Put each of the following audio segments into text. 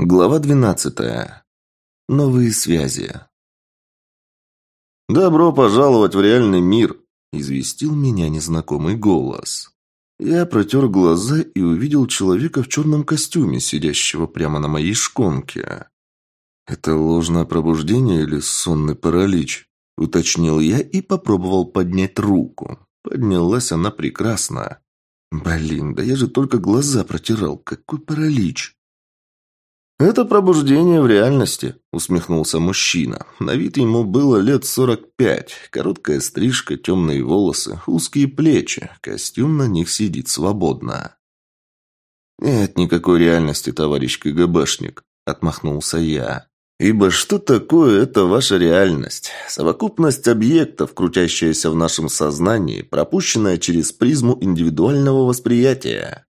Глава двенадцатая. Новые связи. «Добро пожаловать в реальный мир!» – известил меня незнакомый голос. Я протер глаза и увидел человека в черном костюме, сидящего прямо на моей шконке. «Это ложное пробуждение или сонный паралич?» – уточнил я и попробовал поднять руку. Поднялась она прекрасно. «Блин, да я же только глаза протирал. Какой паралич!» «Это пробуждение в реальности», – усмехнулся мужчина. На вид ему было лет сорок пять. Короткая стрижка, темные волосы, узкие плечи. Костюм на них сидит свободно. «Нет никакой реальности, товарищ КГБшник», – отмахнулся я. «Ибо что такое эта ваша реальность? Совокупность объектов, крутящаяся в нашем сознании, пропущенная через призму индивидуального восприятия».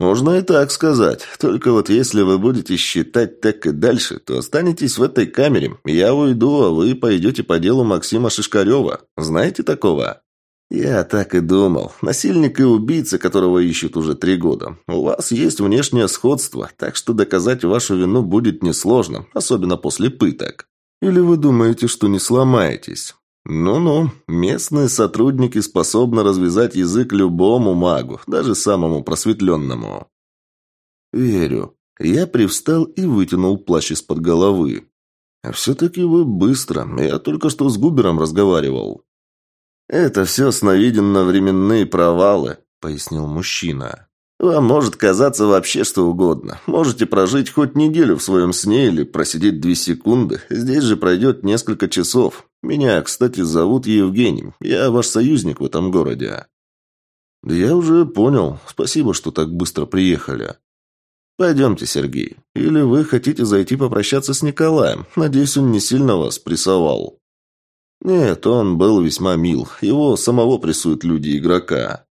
Можно и так сказать. Только вот если вы будете считать так и дальше, то останетесь в этой камере. Я уйду, а вы пойдете по делу Максима Шишкарева. Знаете такого? Я так и думал. Насильник и убийца, которого ищут уже три года. У вас есть внешнее сходство, так что доказать вашу вину будет несложно, особенно после пыток. Или вы думаете, что не сломаетесь? Ну-ну, местные сотрудники способны развязать язык любому магу, даже самому просветленному. Верю. Я привстал и вытянул плащ из-под головы. А все-таки вы быстро. Я только что с Губером разговаривал. Это все сновиденно-временные провалы, пояснил мужчина. Вам может казаться вообще что угодно. Можете прожить хоть неделю в своем сне или просидеть две секунды. Здесь же пройдет несколько часов. Меня, кстати, зовут Евгений. Я ваш союзник в этом городе. Да я уже понял. Спасибо, что так быстро приехали. Пойдемте, Сергей. Или вы хотите зайти попрощаться с Николаем? Надеюсь, он не сильно вас прессовал. Нет, он был весьма мил. Его самого прессуют люди игрока.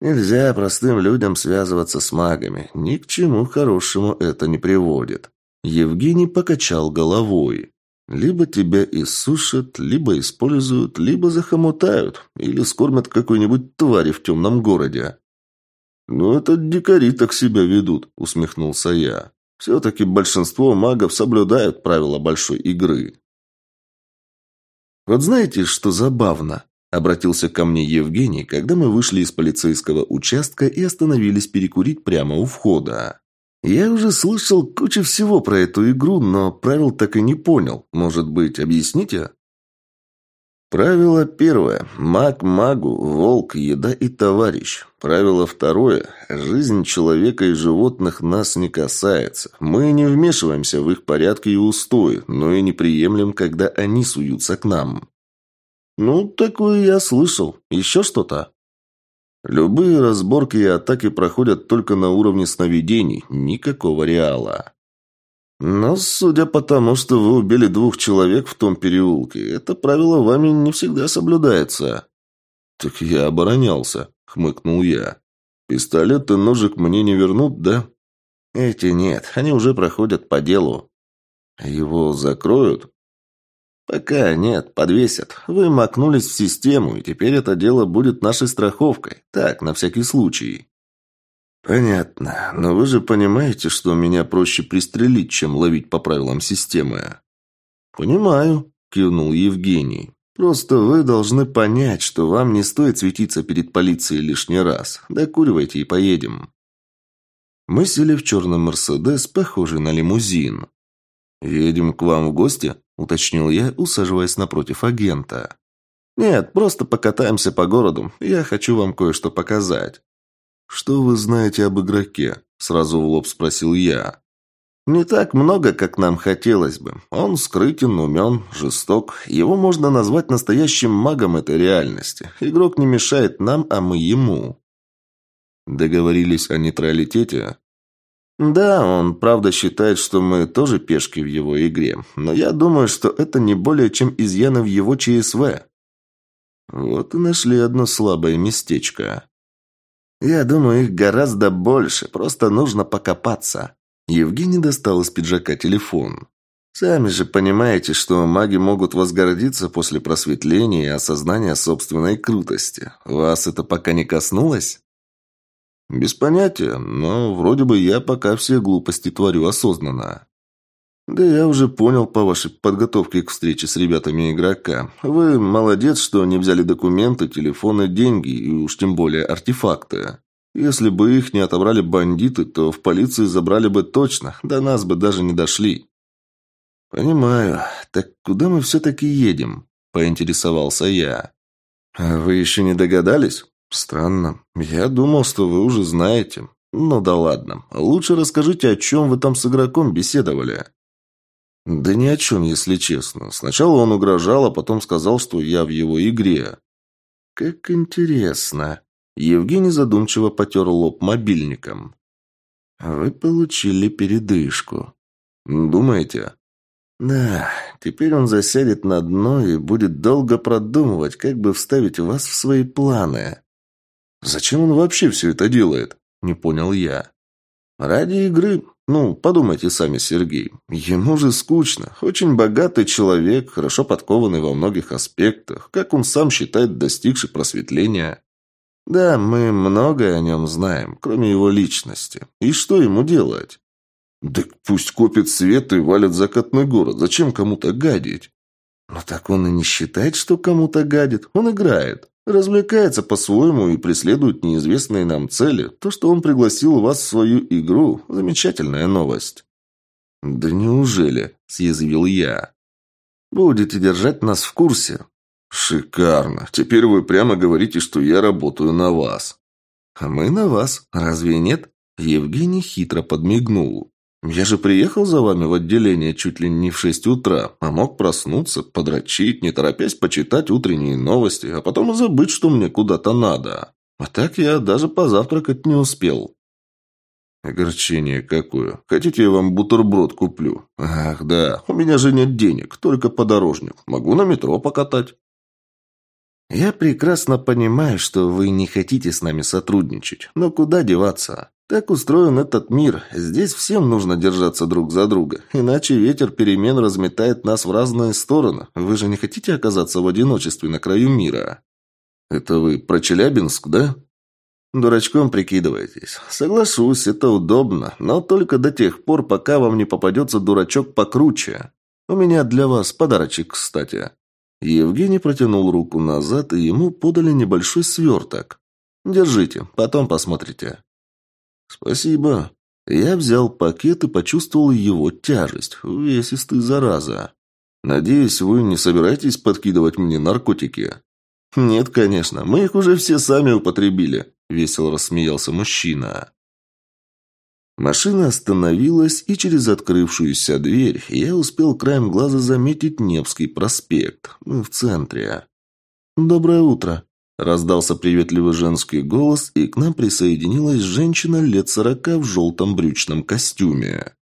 Нельзя простым людям связываться с магами. Ни к чему хорошему это не приводит. Евгений покачал головой. Либо тебя иссушат, либо используют, либо захомутают, или скормят какой-нибудь твари в темном городе. «Ну, это дикари так себя ведут», — усмехнулся я. «Все-таки большинство магов соблюдают правила большой игры». «Вот знаете, что забавно?» Обратился ко мне Евгений, когда мы вышли из полицейского участка и остановились перекурить прямо у входа. Я уже слышал кучу всего про эту игру, но правил так и не понял. Может быть, объясните? Правило первое. Маг магу, волк, еда и товарищ. Правило второе. Жизнь человека и животных нас не касается. Мы не вмешиваемся в их порядки и устои, но и не приемлем, когда они суются к нам. «Ну, такое я слышал. Еще что-то?» «Любые разборки и атаки проходят только на уровне сновидений. Никакого реала». «Но, судя по тому, что вы убили двух человек в том переулке, это правило вами не всегда соблюдается». «Так я оборонялся», — хмыкнул я. «Пистолет и ножик мне не вернут, да?» «Эти нет, они уже проходят по делу». «Его закроют?» «Пока нет, подвесят. Вы макнулись в систему, и теперь это дело будет нашей страховкой. Так, на всякий случай». «Понятно. Но вы же понимаете, что меня проще пристрелить, чем ловить по правилам системы?» «Понимаю», – кивнул Евгений. «Просто вы должны понять, что вам не стоит светиться перед полицией лишний раз. Докуривайте и поедем». Мы сели в черный «Мерседес», похожий на лимузин. «Едем к вам в гости?» Уточнил я, усаживаясь напротив агента. «Нет, просто покатаемся по городу. Я хочу вам кое-что показать». «Что вы знаете об игроке?» – сразу в лоб спросил я. «Не так много, как нам хотелось бы. Он скрытен, умен, жесток. Его можно назвать настоящим магом этой реальности. Игрок не мешает нам, а мы ему». «Договорились о нейтралитете?» Да, он правда считает, что мы тоже пешки в его игре, но я думаю, что это не более чем изъяны в его ЧСВ. Вот и нашли одно слабое местечко. Я думаю, их гораздо больше, просто нужно покопаться. Евгений достал из пиджака телефон. Сами же понимаете, что маги могут возгордиться после просветления и осознания собственной крутости. Вас это пока не коснулось? «Без понятия, но вроде бы я пока все глупости творю осознанно». «Да я уже понял по вашей подготовке к встрече с ребятами игрока. Вы молодец, что не взяли документы, телефоны, деньги и уж тем более артефакты. Если бы их не отобрали бандиты, то в полиции забрали бы точно, до нас бы даже не дошли». «Понимаю. Так куда мы все-таки едем?» – поинтересовался я. «А вы еще не догадались?» «Странно. Я думал, что вы уже знаете. Ну да ладно. Лучше расскажите, о чем вы там с игроком беседовали». «Да ни о чем, если честно. Сначала он угрожал, а потом сказал, что я в его игре». «Как интересно». Евгений задумчиво потер лоб мобильником. «Вы получили передышку». «Думаете?» «Да, теперь он засядет на дно и будет долго продумывать, как бы вставить вас в свои планы». «Зачем он вообще все это делает?» – не понял я. «Ради игры. Ну, подумайте сами, Сергей. Ему же скучно. Очень богатый человек, хорошо подкованный во многих аспектах, как он сам считает, достигший просветления. Да, мы многое о нем знаем, кроме его личности. И что ему делать?» «Так пусть копит свет и валит закатный город. Зачем кому-то гадить?» «Ну так он и не считает, что кому-то гадит. Он играет. Развлекается по-своему и преследует неизвестные нам цели. То, что он пригласил вас в свою игру – замечательная новость». «Да неужели?» – съязвил я. «Будете держать нас в курсе». «Шикарно. Теперь вы прямо говорите, что я работаю на вас». «А мы на вас. Разве нет?» Евгений хитро подмигнул. «Я же приехал за вами в отделение чуть ли не в шесть утра, а мог проснуться, подрочить, не торопясь почитать утренние новости, а потом и забыть, что мне куда-то надо. А так я даже позавтракать не успел». «Огорчение какое. Хотите, я вам бутерброд куплю?» «Ах, да, у меня же нет денег, только подорожник. Могу на метро покатать». «Я прекрасно понимаю, что вы не хотите с нами сотрудничать, но куда деваться?» Так устроен этот мир. Здесь всем нужно держаться друг за друга. Иначе ветер перемен разметает нас в разные стороны. Вы же не хотите оказаться в одиночестве на краю мира? Это вы про Челябинск, да? Дурачком прикидываетесь. Соглашусь, это удобно, но только до тех пор, пока вам не попадется дурачок покруче. У меня для вас подарочек, кстати. Евгений протянул руку назад, и ему подали небольшой сверток. Держите, потом посмотрите. «Спасибо». Я взял пакет и почувствовал его тяжесть. Увесистый, зараза. «Надеюсь, вы не собираетесь подкидывать мне наркотики?» «Нет, конечно. Мы их уже все сами употребили», — весело рассмеялся мужчина. Машина остановилась, и через открывшуюся дверь я успел краем глаза заметить Невский проспект. Мы в центре. «Доброе утро», Раздался приветливый женский голос, и к нам присоединилась женщина лет сорока в желтом брючном костюме.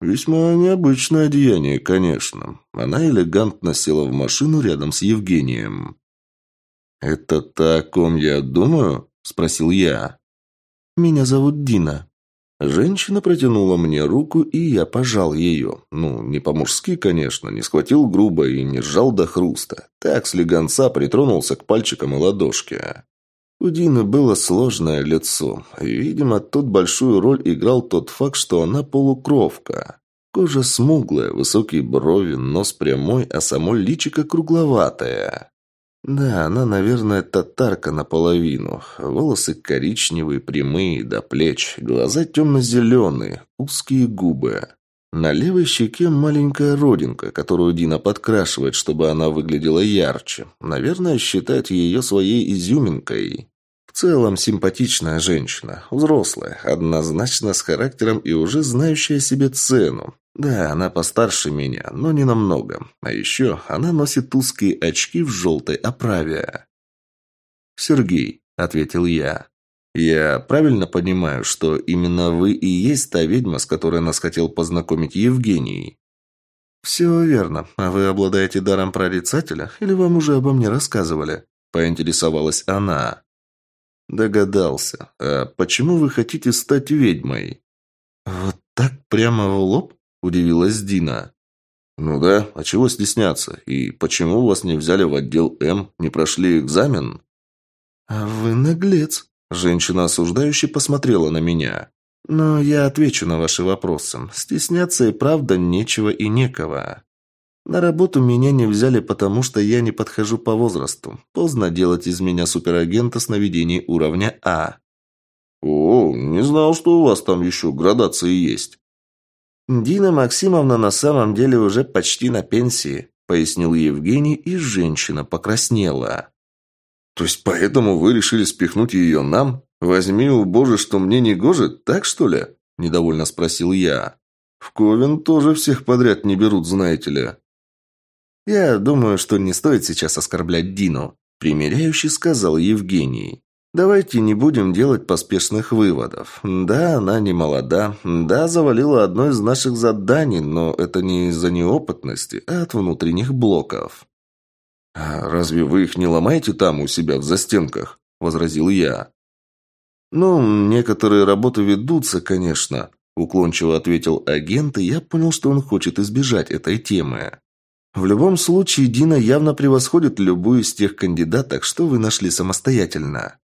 Весьма необычное одеяние, конечно. Она элегантно села в машину рядом с Евгением. «Это та, о ком я думаю?» – спросил я. «Меня зовут Дина», Женщина протянула мне руку, и я пожал ее. Ну, не по-мужски, конечно, не схватил грубо и не сжал до хруста. Так, с легонца притронулся к пальчикам и ладошке. У Дины было сложное лицо. Видимо, тут большую роль играл тот факт, что она полукровка. Кожа смуглая, высокие брови, нос прямой, а само личико кругловатое. Да, она, наверное, татарка наполовину. Волосы коричневые, прямые, до плеч. Глаза темно-зеленые, узкие губы. На левой щеке маленькая родинка, которую Дина подкрашивает, чтобы она выглядела ярче. Наверное, считает ее своей изюминкой. В целом симпатичная женщина, взрослая, однозначно с характером и уже знающая себе цену. Да, она постарше меня, но не намного. А еще она носит узкие очки в желтой оправе. «Сергей», — ответил я. «Я правильно понимаю, что именно вы и есть та ведьма, с которой нас хотел познакомить Евгений?» «Все верно. А вы обладаете даром прорицателя, или вам уже обо мне рассказывали?» – поинтересовалась она. Догадался. А почему вы хотите стать ведьмой? Вот так прямо в лоб? Удивилась Дина. Ну да, а чего стесняться? И почему вас не взяли в отдел М, не прошли экзамен? А вы наглец. Женщина осуждающе посмотрела на меня. «Но я отвечу на ваши вопросы. Стесняться и правда нечего и некого. На работу меня не взяли, потому что я не подхожу по возрасту. Поздно делать из меня суперагента с наведений уровня А». «О, не знал, что у вас там еще градации есть». «Дина Максимовна на самом деле уже почти на пенсии», – пояснил Евгений, и женщина покраснела. «То есть поэтому вы решили спихнуть ее нам? Возьми у Боже, что мне не гоже, так что ли?» – недовольно спросил я. «В Ковен тоже всех подряд не берут, знаете ли». «Я думаю, что не стоит сейчас оскорблять Дину», – примиряющий сказал Евгений. Давайте не будем делать поспешных выводов. Да, она не молода. Да, завалила одно из наших заданий, но это не из-за неопытности, а от внутренних блоков. «А разве вы их не ломаете там, у себя в застенках?» – возразил я. «Ну, некоторые работы ведутся, конечно», – уклончиво ответил агент, и я понял, что он хочет избежать этой темы. «В любом случае, Дина явно превосходит любую из тех кандидаток, что вы нашли самостоятельно».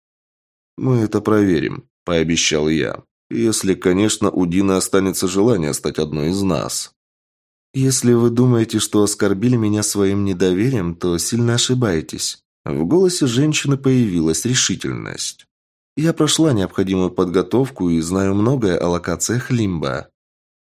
«Мы это проверим», – пообещал я. «Если, конечно, у Дины останется желание стать одной из нас». «Если вы думаете, что оскорбили меня своим недоверием, то сильно ошибаетесь». В голосе женщины появилась решительность. «Я прошла необходимую подготовку и знаю многое о локациях Лимба».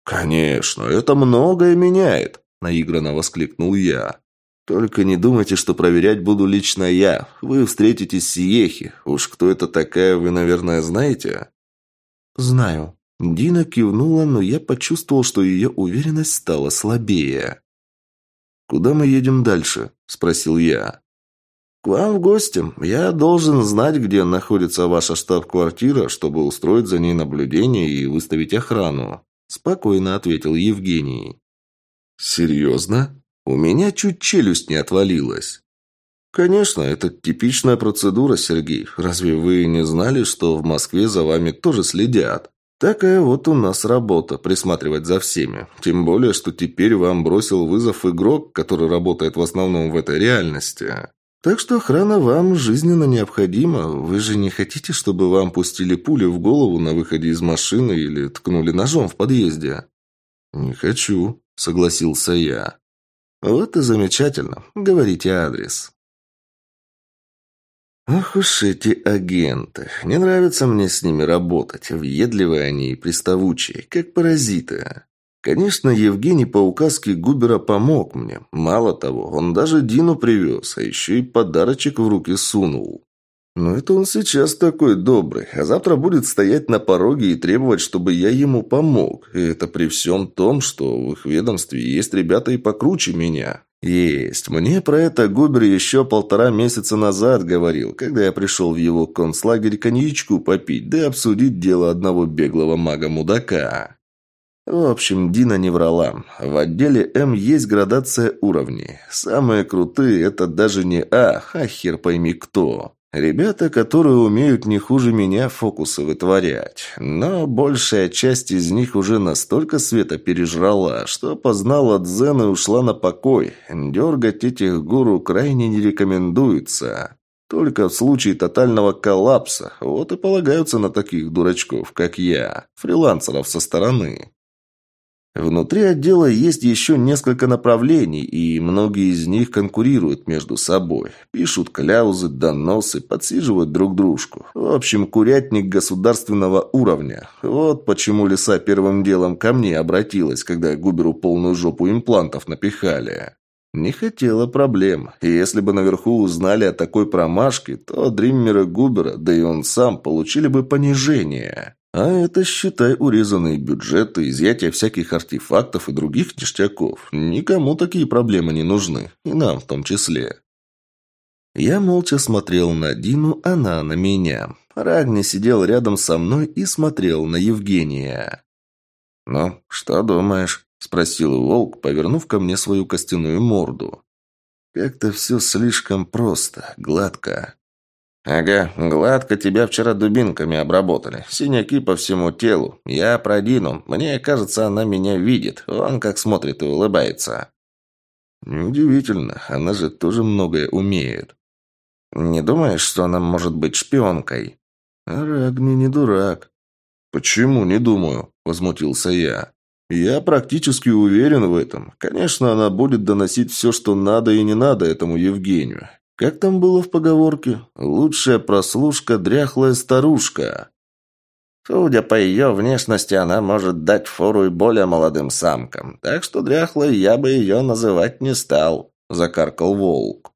«Конечно, это многое меняет», – наигранно воскликнул я. Только не думайте, что проверять буду лично я. Вы встретитесь с Сиехи. Уж кто это такая, вы, наверное, знаете?» «Знаю». Дина кивнула, но я почувствовал, что ее уверенность стала слабее. «Куда мы едем дальше?» – спросил я. «К вам в гости. Я должен знать, где находится ваша штаб-квартира, чтобы устроить за ней наблюдение и выставить охрану», – спокойно ответил Евгений. «Серьезно?» У меня чуть челюсть не отвалилась. Конечно, это типичная процедура, Сергей. Разве вы не знали, что в Москве за вами тоже следят? Такая вот у нас работа – присматривать за всеми. Тем более, что теперь вам бросил вызов игрок, который работает в основном в этой реальности. Так что охрана вам жизненно необходима. Вы же не хотите, чтобы вам пустили пули в голову на выходе из машины или ткнули ножом в подъезде? «Не хочу», – согласился я. «Вот и замечательно. Говорите адрес». Ох уж эти агенты. Не нравится мне с ними работать. Въедливые они и приставучие, как паразиты. Конечно, Евгений по указке Губера помог мне. Мало того, он даже Дину привез, а еще и подарочек в руки сунул. Но это он сейчас такой добрый, а завтра будет стоять на пороге и требовать, чтобы я ему помог. И это при всем том, что в их ведомстве есть ребята и покруче меня. Есть. Мне про это Губер еще полтора месяца назад говорил, когда я пришел в его концлагерь коньячку попить, да обсудить дело одного беглого мага-мудака. В общем, Дина не врала. В отделе М есть градация уровней. Самые крутые – это даже не А, а хер пойми кто. Ребята, которые умеют не хуже меня фокусы вытворять. Но большая часть из них уже настолько света пережрала, что познала дзен и ушла на покой. Дергать этих гуру крайне не рекомендуется. Только в случае тотального коллапса. Вот и полагаются на таких дурачков, как я, фрилансеров со стороны. Внутри отдела есть еще несколько направлений, и многие из них конкурируют между собой. Пишут кляузы, доносы, подсиживают друг дружку. В общем, курятник государственного уровня. Вот почему лиса первым делом ко мне обратилась, когда Губеру полную жопу имплантов напихали. Не хотела проблем. И если бы наверху узнали о такой промашке, то Дриммера Губера, да и он сам, получили бы понижение. А это, считай, урезанные бюджеты, изъятие всяких артефактов и других ништяков. Никому такие проблемы не нужны. И нам в том числе. Я молча смотрел на Дину, она на меня. Рагни сидел рядом со мной и смотрел на Евгения. «Ну, что думаешь?» – спросил волк, повернув ко мне свою костяную морду. «Как-то все слишком просто, гладко. «Ага, гладко тебя вчера дубинками обработали. Синяки по всему телу. Я про Дину. Мне кажется, она меня видит. Он как смотрит и улыбается». «Неудивительно. Она же тоже многое умеет». «Не думаешь, что она может быть шпионкой?» Рагни не дурак. Почему не думаю? Возмутился я. Я практически уверен в этом. Конечно, она будет доносить все, что надо и не надо этому Евгению. Как там было в поговорке? Лучшая прослушка – дряхлая старушка. Судя по ее внешности, она может дать фору и более молодым самкам. Так что дряхлой я бы ее называть не стал, – закаркал волк.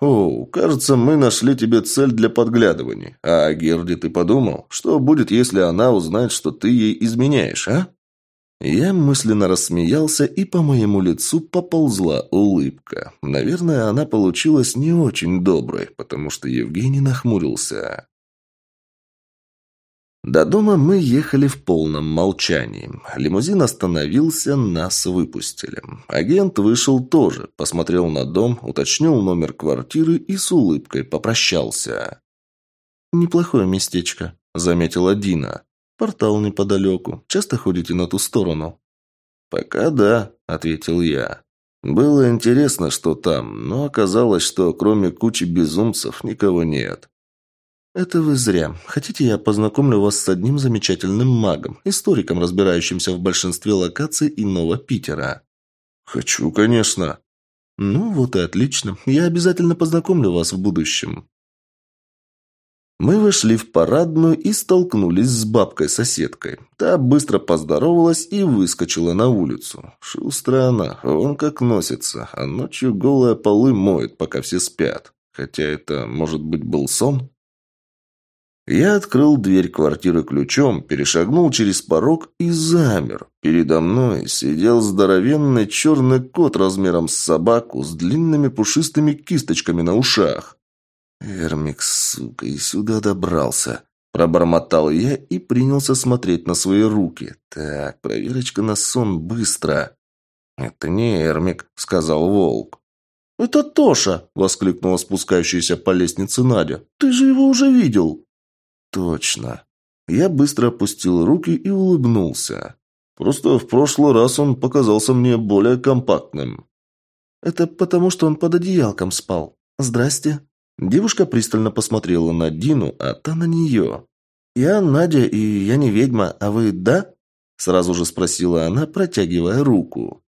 «О, кажется, мы нашли тебе цель для подглядываний. А о Герде ты подумал? Что будет, если она узнает, что ты ей изменяешь, а?» Я мысленно рассмеялся, и по моему лицу поползла улыбка. Наверное, она получилась не очень доброй, потому что Евгений нахмурился. До дома мы ехали в полном молчании. Лимузин остановился, нас выпустили. Агент вышел тоже, посмотрел на дом, уточнил номер квартиры и с улыбкой попрощался. «Неплохое местечко», — заметила Дина. «Портал неподалеку. Часто ходите на ту сторону?» «Пока да», — ответил я. «Было интересно, что там, но оказалось, что кроме кучи безумцев никого нет». «Это вы зря. Хотите, я познакомлю вас с одним замечательным магом, историком, разбирающимся в большинстве локаций иного Питера?» «Хочу, конечно». «Ну, вот и отлично. Я обязательно познакомлю вас в будущем». Мы вошли в парадную и столкнулись с бабкой-соседкой. Та быстро поздоровалась и выскочила на улицу. Шустрая она, он как носится, а ночью голые полы моет, пока все спят. Хотя это, может быть, был сон? Я открыл дверь квартиры ключом, перешагнул через порог и замер. Передо мной сидел здоровенный черный кот размером с собаку с длинными пушистыми кисточками на ушах. «Эрмик, сука, и сюда добрался!» Пробормотал я и принялся смотреть на свои руки. «Так, проверочка на сон быстро!» «Это не Эрмик», — сказал Волк. «Это Тоша!» — воскликнула спускающаяся по лестнице Надя. «Ты же его уже видел!» Точно. Я быстро опустил руки и улыбнулся. Просто в прошлый раз он показался мне более компактным. Это потому, что он под одеялком спал. Здрасте. Девушка пристально посмотрела на Дину, а та на нее. «Я Надя, и я не ведьма, а вы да?» Сразу же спросила она, протягивая руку.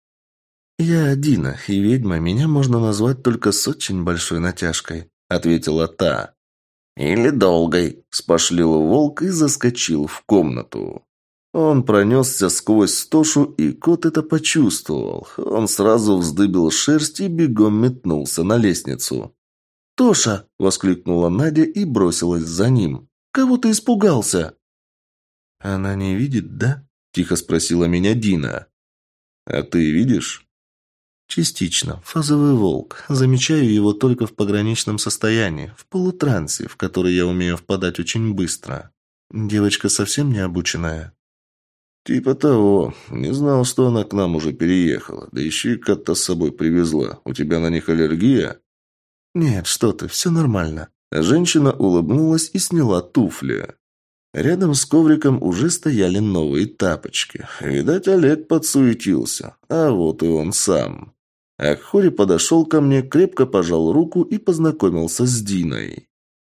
«Я Дина, и ведьма меня можно назвать только с очень большой натяжкой», ответила та. «Или долгой», – спошлил волк и заскочил в комнату. Он пронесся сквозь стошу, и кот это почувствовал. Он сразу вздыбил шерсть и бегом метнулся на лестницу. «Тоша!» – воскликнула Надя и бросилась за ним. «Кого ты испугался?» «Она не видит, да?» – тихо спросила меня Дина. «А ты видишь?» Частично. Фазовый волк. Замечаю его только в пограничном состоянии, в полутрансе, в который я умею впадать очень быстро. Девочка совсем не обученная. Типа того. Не знал, что она к нам уже переехала. Да еще и кота с собой привезла. У тебя на них аллергия? Нет, что ты, все нормально. Женщина улыбнулась и сняла туфли. Рядом с ковриком уже стояли новые тапочки. Видать, Олег подсуетился. А вот и он сам. Акхори подошел ко мне, крепко пожал руку и познакомился с Диной.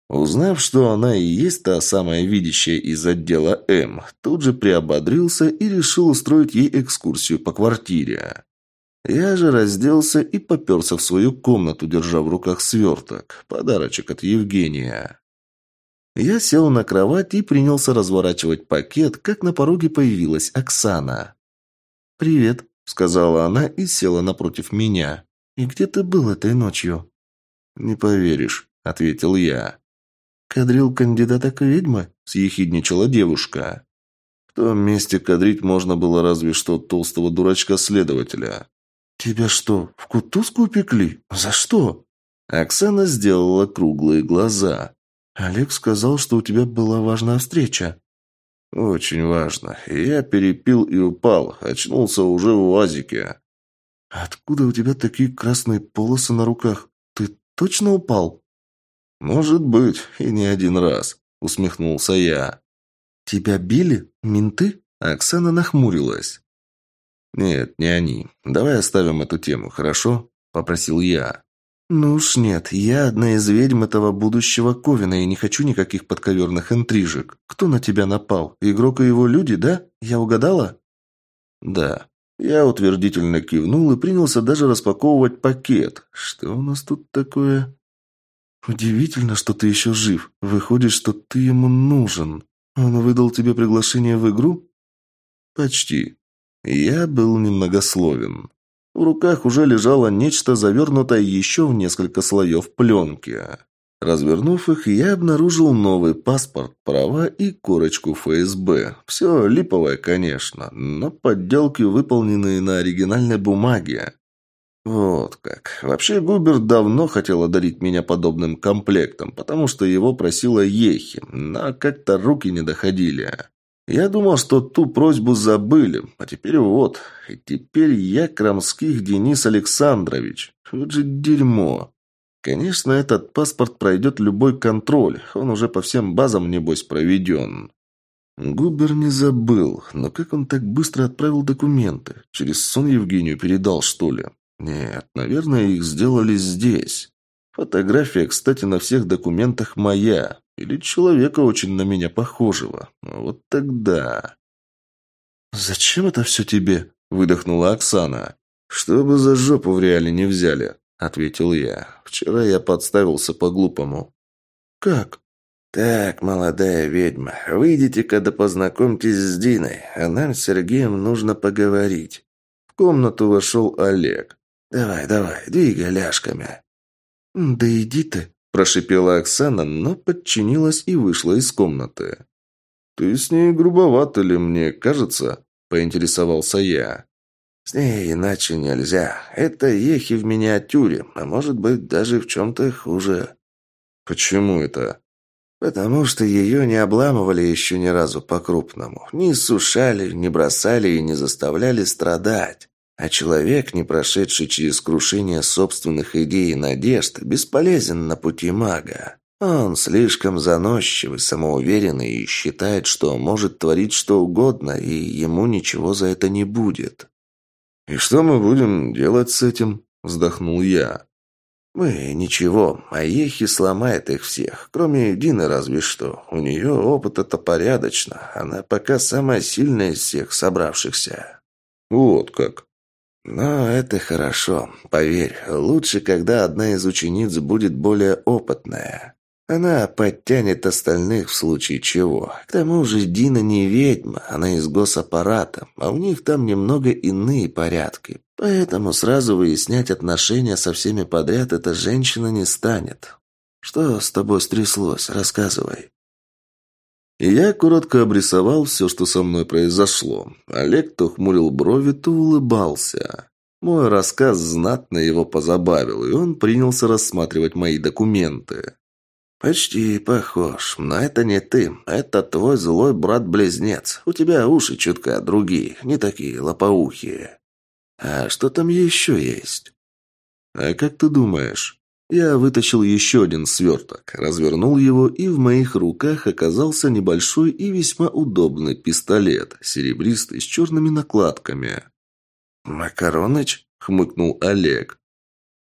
Узнав, что она и есть та самая видящая из отдела М, тут же приободрился и решил устроить ей экскурсию по квартире. Я же разделся и поперся в свою комнату, держа в руках сверток. Подарочек от Евгения. Я сел на кровать и принялся разворачивать пакет, как на пороге появилась Оксана. «Привет», сказала она и села напротив меня. «И где ты был этой ночью?» «Не поверишь», — ответил я. «Кадрил кандидата к ведьмы?» — съехидничала девушка. «В том месте кадрить можно было разве что толстого дурачка-следователя». «Тебя что, в кутузку упекли? За что?» Оксана сделала круглые глаза. «Олег сказал, что у тебя была важная встреча». «Очень важно. Я перепил и упал. Очнулся уже в УАЗике». «Откуда у тебя такие красные полосы на руках? Ты точно упал?» «Может быть, и не один раз», — усмехнулся я. «Тебя били? Менты?» Оксана нахмурилась. «Нет, не они. Давай оставим эту тему, хорошо?» – попросил я. «Ну уж нет, я одна из ведьм этого будущего Ковина и не хочу никаких подковерных интрижек. Кто на тебя напал? Игрок и его люди, да? Я угадала?» «Да». Я утвердительно кивнул и принялся даже распаковывать пакет. Что у нас тут такое? «Удивительно, что ты еще жив. Выходит, что ты ему нужен. Он выдал тебе приглашение в игру?» «Почти. Я был немногословен. В руках уже лежало нечто, завернутое еще в несколько слоев пленки. Развернув их, я обнаружил новый паспорт, права и корочку ФСБ. Все липовое, конечно, но подделки, выполненные на оригинальной бумаге. Вот как. Вообще, Губер давно хотел одарить меня подобным комплектом, потому что его просила Ехи, но как-то руки не доходили. Я думал, что ту просьбу забыли, а теперь вот. И теперь я Крамских Денис Александрович. Вот же дерьмо. Конечно, этот паспорт пройдет любой контроль. Он уже по всем базам, небось, проведен. Губер не забыл, но как он так быстро отправил документы? Через сон Евгению передал, что ли? Нет, наверное, их сделали здесь. Фотография, кстати, на всех документах моя. Или человека очень на меня похожего. Вот тогда... «Зачем это все тебе?» – выдохнула Оксана. «Чтобы за жопу в реале не взяли», – ответил я. «Вчера я подставился по-глупому». «Как?» «Так, молодая ведьма, выйдите-ка да познакомьтесь с Диной, а нам с Сергеем нужно поговорить». В комнату вошел Олег. «Давай, давай, двигай ляжками». «Да иди ты», – прошипела Оксана, но подчинилась и вышла из комнаты. «Ты с ней грубовато ли, мне кажется?» – поинтересовался я. «С ней иначе нельзя. Это ехи в миниатюре, а может быть даже в чем-то хуже». «Почему это?» «Потому что ее не обламывали еще ни разу по-крупному. Не сушали, не бросали и не заставляли страдать. А человек, не прошедший через крушение собственных идей и надежд, бесполезен на пути мага. Он слишком заносчивый, самоуверенный и считает, что может творить что угодно, и ему ничего за это не будет. «И что мы будем делать с этим?» – вздохнул я. «Мы ничего, а Ехи сломает их всех, кроме Дины разве что. У нее опыт это порядочно, она пока самая сильная из всех собравшихся». «Вот как», но это хорошо. Поверь, лучше, когда одна из учениц будет более опытная. Она подтянет остальных в случае чего. К тому же Дина не ведьма, она из госаппарата, а у них там немного иные порядки. Поэтому сразу выяснять отношения со всеми подряд эта женщина не станет. Что с тобой стряслось? Рассказывай. И я коротко обрисовал все, что со мной произошло. Олег то хмурил брови, то улыбался. Мой рассказ знатно его позабавил, и он принялся рассматривать мои документы. «Почти похож, но это не ты. Это твой злой брат-близнец. У тебя уши чутка другие, не такие лопоухие. А что там еще есть?» «А как ты думаешь?» Я вытащил еще один сверток, развернул его, и в моих руках оказался небольшой и весьма удобный пистолет, серебристый, с черными накладками. «Макароныч?» — хмыкнул Олег.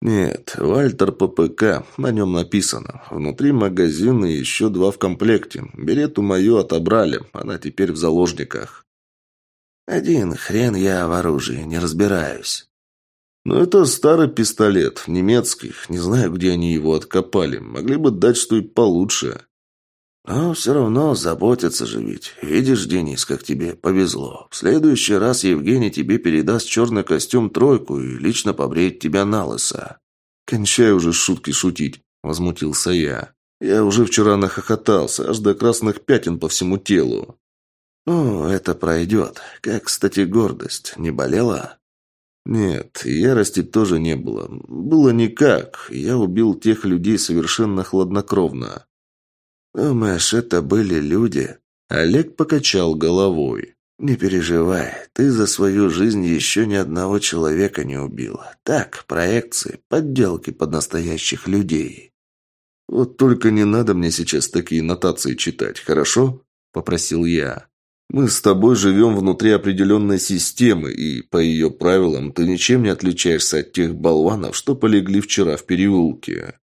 «Нет, Вальтер ППК, на нем написано. Внутри магазина еще два в комплекте. Берету мою отобрали, она теперь в заложниках». «Один хрен я в оружии, не разбираюсь». Но это старый пистолет, немецкий. Не знаю, где они его откопали. Могли бы дать что-нибудь получше. Но все равно заботятся же ведь. Видишь, Денис, как тебе повезло. В следующий раз Евгений тебе передаст черный костюм тройку и лично побреет тебя на лысо. Кончай уже шутки шутить, возмутился я. Я уже вчера нахохотался, аж до красных пятен по всему телу. Ну, это пройдет. Как, кстати, гордость. Не болела? Нет, ярости тоже не было. Было никак. Я убил тех людей совершенно хладнокровно. Думаешь, это были люди? Олег покачал головой. Не переживай, ты за свою жизнь еще ни одного человека не убил. Так, проекции, подделки под настоящих людей. Вот только не надо мне сейчас такие нотации читать, хорошо? Попросил я. Мы с тобой живем внутри определенной системы, и по ее правилам ты ничем не отличаешься от тех болванов, что полегли вчера в переулке».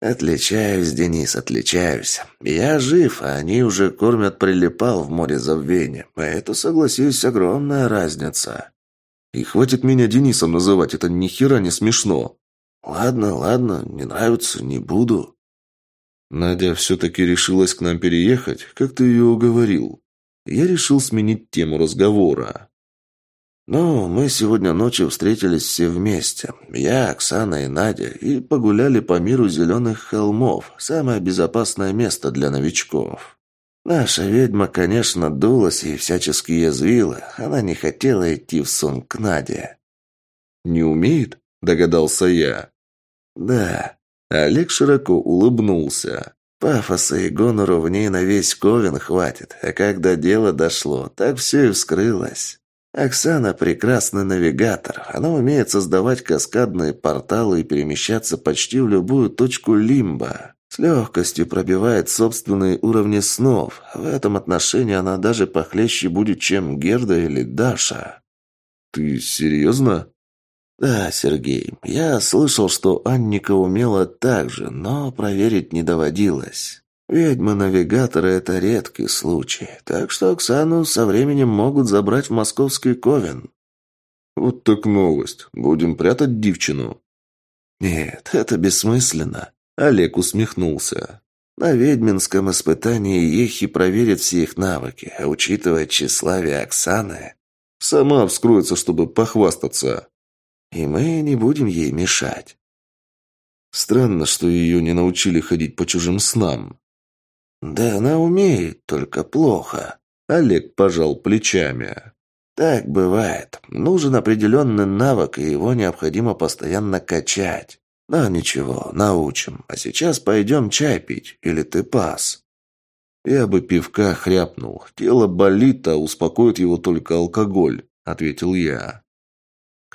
«Отличаюсь, Денис, отличаюсь. Я жив, а они уже кормят прилипал в море забвения. Это, согласись, огромная разница». «И хватит меня Денисом называть, это ни хера не смешно». «Ладно, ладно, не нравится, не буду». Надя все-таки решилась к нам переехать, как ты ее уговорил. Я решил сменить тему разговора. «Ну, мы сегодня ночью встретились все вместе. Я, Оксана и Надя, и погуляли по миру зеленых холмов. Самое безопасное место для новичков. Наша ведьма, конечно, дулась и всячески язвила. Она не хотела идти в сон к Наде». «Не умеет?» – догадался я. «Да». Олег широко улыбнулся. Пафоса и гонору в ней на весь Ковен хватит, а когда дело дошло, так все и вскрылось. Оксана – прекрасный навигатор. Она умеет создавать каскадные порталы и перемещаться почти в любую точку лимба. С легкостью пробивает собственные уровни снов. В этом отношении она даже похлеще будет, чем Герда или Даша. «Ты серьезно?» «Да, Сергей. Я слышал, что Анника умела так же, но проверить не доводилось». Ведьмы-навигаторы – это редкий случай, так что Оксану со временем могут забрать в московский Ковен. Вот так новость. Будем прятать девчину. Нет, это бессмысленно. Олег усмехнулся. На ведьминском испытании Ехи проверит все их навыки, а учитывая тщеславие Оксаны... Сама вскроется, чтобы похвастаться. И мы не будем ей мешать. Странно, что ее не научили ходить по чужим снам. «Да она умеет, только плохо». Олег пожал плечами. «Так бывает. Нужен определенный навык, и его необходимо постоянно качать. Но ничего, научим. А сейчас пойдем чай пить, или ты пас?» «Я бы пивка хряпнул. Тело болит, а успокоит его только алкоголь», — ответил я.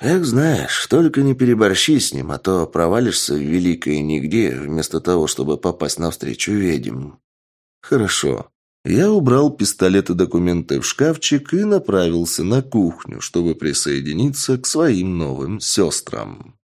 «Как знаешь, только не переборщи с ним, а то провалишься в великое нигде, вместо того, чтобы попасть навстречу ведьм». Хорошо. Я убрал пистолет и документы в шкафчик и направился на кухню, чтобы присоединиться к своим новым сестрам.